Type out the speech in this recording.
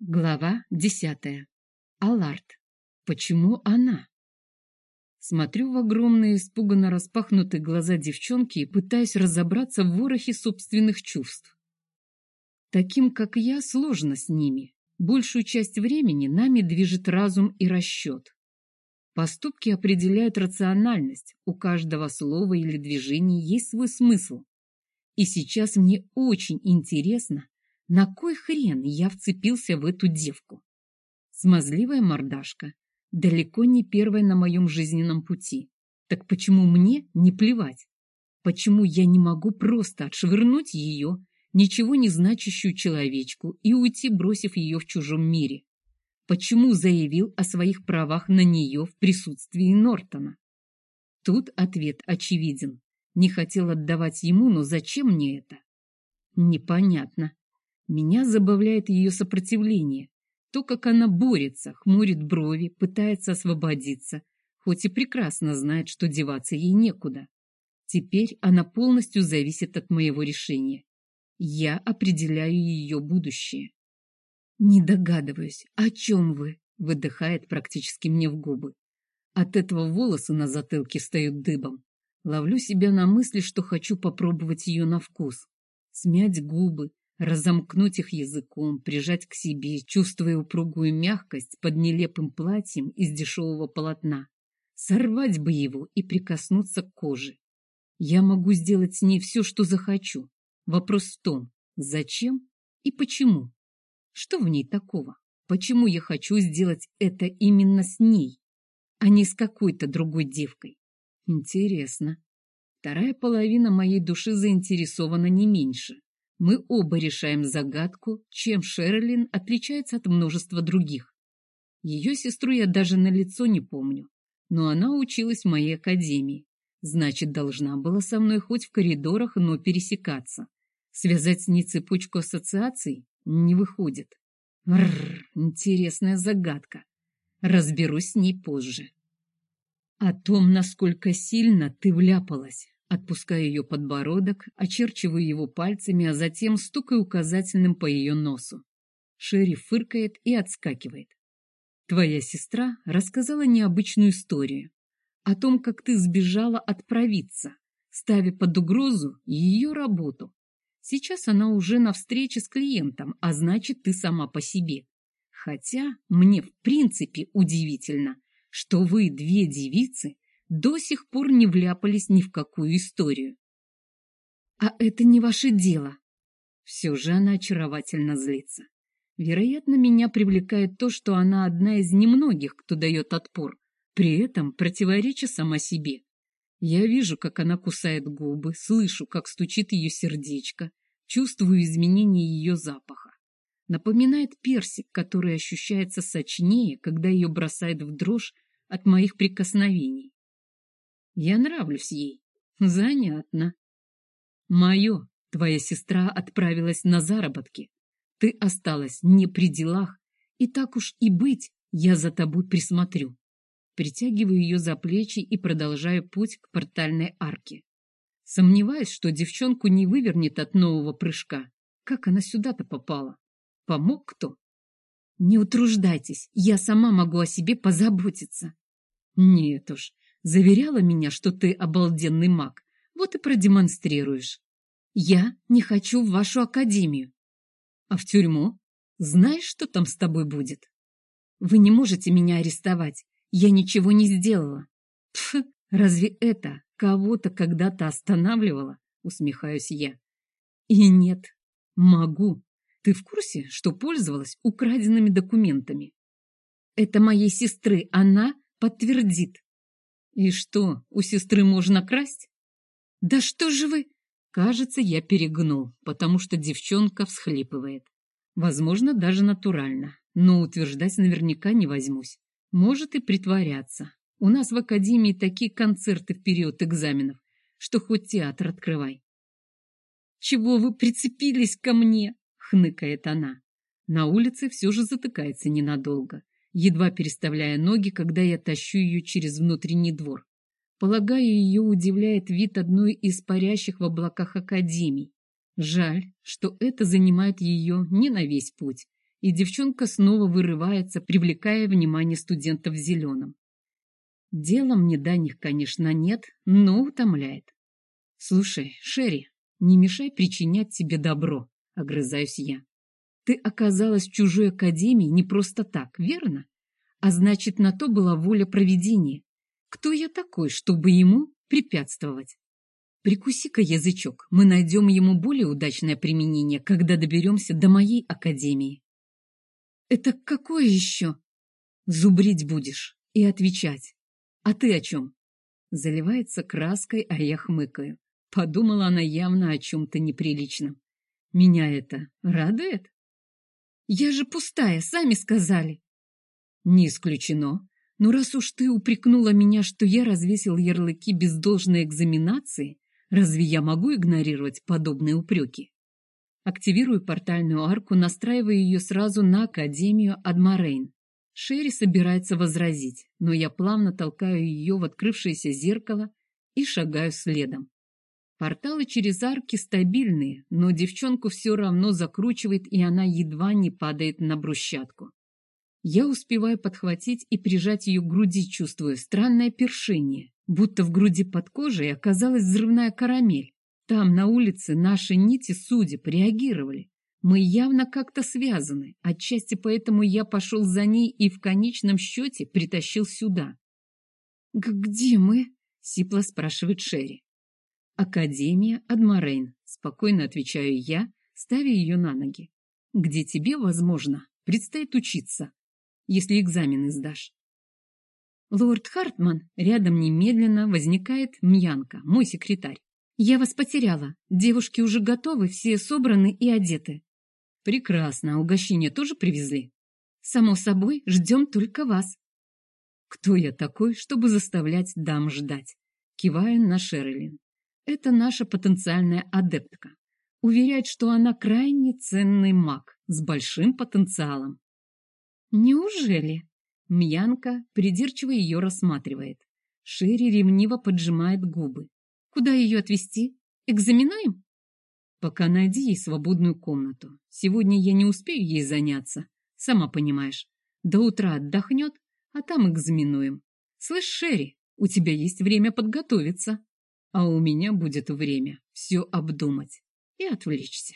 Глава десятая. Аларт. Почему она? Смотрю в огромные, испуганно распахнутые глаза девчонки и пытаюсь разобраться в ворохе собственных чувств. Таким, как я, сложно с ними. Большую часть времени нами движет разум и расчет. Поступки определяют рациональность, у каждого слова или движения есть свой смысл. И сейчас мне очень интересно, на кой хрен я вцепился в эту девку? Смазливая мордашка, далеко не первая на моем жизненном пути. Так почему мне не плевать? Почему я не могу просто отшвырнуть ее, ничего не значащую человечку, и уйти, бросив ее в чужом мире? Почему заявил о своих правах на нее в присутствии Нортона? Тут ответ очевиден. Не хотел отдавать ему, но зачем мне это? Непонятно. Меня забавляет ее сопротивление, то, как она борется, хмурит брови, пытается освободиться, хоть и прекрасно знает, что деваться ей некуда. Теперь она полностью зависит от моего решения. Я определяю ее будущее. «Не догадываюсь, о чем вы?» — выдыхает практически мне в губы. От этого волосы на затылке встают дыбом. Ловлю себя на мысли, что хочу попробовать ее на вкус. Смять губы, разомкнуть их языком, прижать к себе, чувствуя упругую мягкость под нелепым платьем из дешевого полотна. Сорвать бы его и прикоснуться к коже. Я могу сделать с ней все, что захочу. Вопрос в том, зачем и почему. Что в ней такого? Почему я хочу сделать это именно с ней, а не с какой-то другой девкой? Интересно. Вторая половина моей души заинтересована не меньше. Мы оба решаем загадку, чем Шерлин отличается от множества других. Ее сестру я даже на лицо не помню, но она училась в моей академии. Значит, должна была со мной хоть в коридорах, но пересекаться. Связать с ней цепочку ассоциаций не выходит. Рррр, интересная загадка. Разберусь с ней позже. О том, насколько сильно ты вляпалась, Отпускаю ее подбородок, очерчиваю его пальцами, а затем стукаю указательным по ее носу. Шериф фыркает и отскакивает. Твоя сестра рассказала необычную историю о том, как ты сбежала от провидца, ставя под угрозу ее работу. Сейчас она уже на встрече с клиентом, а значит, ты сама по себе. Хотя мне в принципе удивительно, что вы, две девицы, до сих пор не вляпались ни в какую историю. А это не ваше дело. Все же она очаровательно злится. Вероятно, меня привлекает то, что она одна из немногих, кто дает отпор, при этом противореча сама себе. Я вижу, как она кусает губы, слышу, как стучит ее сердечко, чувствую изменение ее запаха. Напоминает персик, который ощущается сочнее, когда ее бросает в дрожь от моих прикосновений. Я нравлюсь ей. Занятно. Мое, твоя сестра отправилась на заработки. Ты осталась не при делах, и так уж и быть, я за тобой присмотрю. Притягиваю ее за плечи и продолжаю путь к портальной арке. Сомневаюсь, что девчонку не вывернет от нового прыжка. Как она сюда-то попала? Помог кто? Не утруждайтесь, я сама могу о себе позаботиться. Нет уж, Заверяла меня, что ты обалденный маг. Вот и продемонстрируешь. Я не хочу в вашу академию. А в тюрьму? Знаешь, что там с тобой будет? Вы не можете меня арестовать. Я ничего не сделала. Пф, разве это кого-то когда-то останавливало? Усмехаюсь я. И нет, могу. Ты в курсе, что пользовалась украденными документами? Это моей сестры, она подтвердит. И что, у сестры можно красть? Да что же вы... Кажется, я перегнул, потому что девчонка всхлипывает. Возможно, даже натурально, но утверждать наверняка не возьмусь. Может и притворяться. У нас в академии такие концерты в период экзаменов, что хоть театр открывай. «Чего вы прицепились ко мне?» — хныкает она. На улице все же затыкается ненадолго едва переставляя ноги, когда я тащу ее через внутренний двор. Полагаю, ее удивляет вид одной из парящих в облаках академий. Жаль, что это занимает ее не на весь путь, и девчонка снова вырывается, привлекая внимание студентов в зеленом. Дела мне до них, конечно, нет, но утомляет. Слушай, Шерри, не мешай причинять тебе добро, огрызаюсь я. Ты оказалась в чужой академии не просто так, верно? А значит, на то была воля провидения. Кто я такой, чтобы ему препятствовать? Прикуси-ка язычок, мы найдем ему более удачное применение, когда доберемся до моей академии. Это какое еще? Зубрить будешь и отвечать. А ты о чем? Заливается краской, а я хмыкаю. Подумала она явно о чем-то неприличном. Меня это радует? Я же пустая, сами сказали. Не исключено. Но раз уж ты упрекнула меня, что я развесил ярлыки без должной экзаменации, разве я могу игнорировать подобные упреки? Активирую портальную арку, настраивая ее сразу на Академию Адмарейн. Шерри собирается возразить, но я плавно толкаю ее в открывшееся зеркало и шагаю следом. Порталы через арки стабильные, но девчонку все равно закручивает, и она едва не падает на брусчатку. Я успеваю подхватить и прижать ее к груди, чувствуя странное першение, будто в груди под кожей оказалась взрывная карамель. Там, на улице, наши нити судеб реагировали. Мы явно как-то связаны, отчасти поэтому я пошел за ней и в конечном счете притащил сюда. «Где мы?» — сипло спрашивает Шерри. «Академия Адмарейн», — спокойно отвечаю я, ставя ее на ноги. «Где тебе, возможно, предстоит учиться, если экзамены сдашь». Лорд Хартман рядом немедленно возникает Мьянка, мой секретарь. «Я вас потеряла. Девушки уже готовы, все собраны и одеты. Прекрасно. А угощение тоже привезли? Само собой, ждем только вас. Кто я такой, чтобы заставлять дам ждать? Киваю на Шерлин. Это наша потенциальная адептка. Уверяет, что она крайне ценный маг с большим потенциалом. Неужели? Мьянка придирчиво ее рассматривает. Шерри ревниво поджимает губы. Куда ее отвезти? Экзаменуем? Пока найди ей свободную комнату. Сегодня я не успею ей заняться, сама понимаешь. До утра отдохнет, а там экзаменуем. Слышь, Шерри, у тебя есть время подготовиться, а у меня будет время все обдумать и отвлечься.